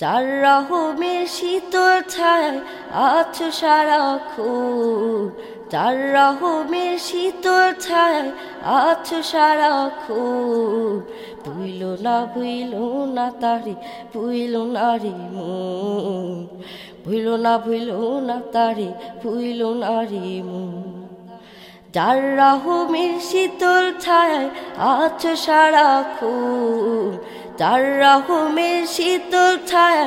চার রহমের শীতল ছায়, আছো সারাক্ষণ চার রহমের শীতল ছায়, আছো সারাক্ষণ ভুইল না ভুইল না তারি, ভুইল না রে মন ভুইল না ভুইল না তারি, ভুইল না রে যার রহমের শীতল ছায় আছো সারাক্ষণ, যার রহমের শীতল ছায়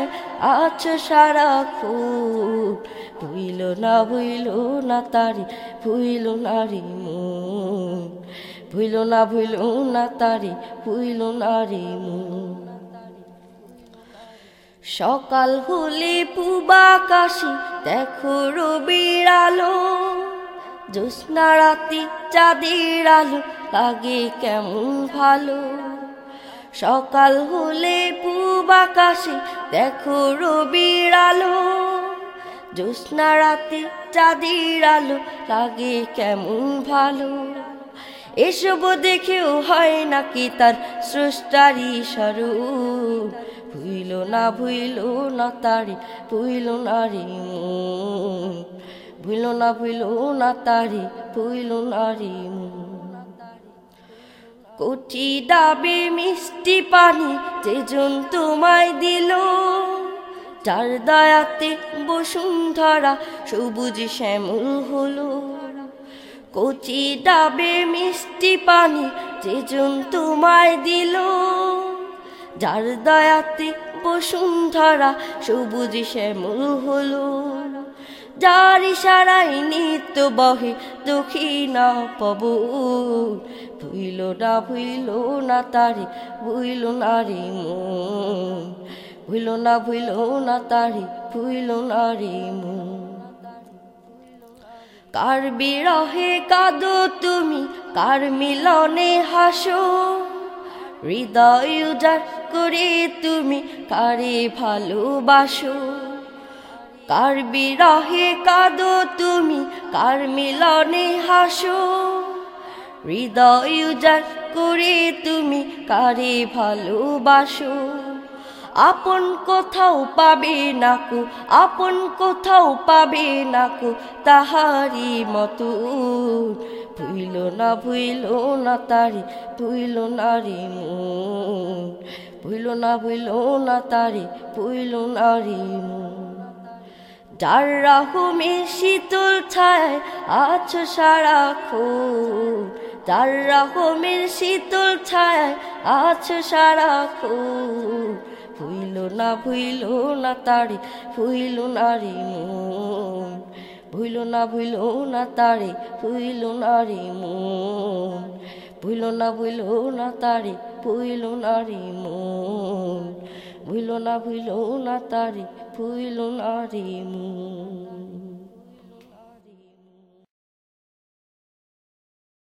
আছো সারাক্ষণ। ভুইল না ভুইল না তারি, ভুইল না রে ভুইল না ভুইল না তারি, ভুইল না রে সকাল হলে পুবাকাশি দেখো রবির আলো। জ্যোৎস্না রাতি চাঁদের আলো লাগে কেমন ভালো? সকাল হলে পূব আকাশে দেখো রবির আলো। জ্যোৎস্না রাতে চাঁদের আলো লাগে কেমন ভালো? এসব দেখেও হয় নাকি তার স্রষ্টারি স্বরূপ? ভুইল না ভুইল না তারি, ভুইল না রে ভুইল না ভুইল না তারি ভুইল না রে মন। কচি ডাবে মিষ্টি পানি যেজন তোমায় দিল, যার দয়াতে বসুন্ধরা সবুজ শ্যামল হলো। কচি ডাবে মিষ্টি পানি যেজন তোমায় দিল, যার দয়াতে বসুন্ধরা, সবুজ শ্যামল হলো। যার ইশারাই নিত্য বহে দক্ষিণা পব ভুইল না ভুইল না তারে, ভুইল না মন। ভুইল না ভুইল না তারে, ভুইল না রে কার বিরহে কাঁদো তুমি, কার মিলনে হাসো? হৃদয় উজাড় করে তুমি কারে ভালোবাসো? কার বিরহে কাঁদো তুমি? কার মিলনে হাসো? হৃদয় উজাড় করে তুমি কারে ভালোবাসো? আপন কোথাও পাবে নাকু আপন কোথাও পাবে নাকু তাহারি মতো ভুইল না ভুইল না তারি ভুইল না রে ভুইল না ভুইল না তারি ভুইল না রে মন। যার রাহুমে শীতল ছায়, আছো সারাক্ষণ যার রাহমের শীতল ছায়, আছো সারাক্ষণ ভুইল না ভুইল না তারে, ভুইল না রে মন। ভুইল না ভুইল না তারে, ভুইল না রে মন। ভুইল না ভুইল না তারে, ভুইল না রে মন। ভুইল না ভুইল না তারে, ভুইল না রে মন।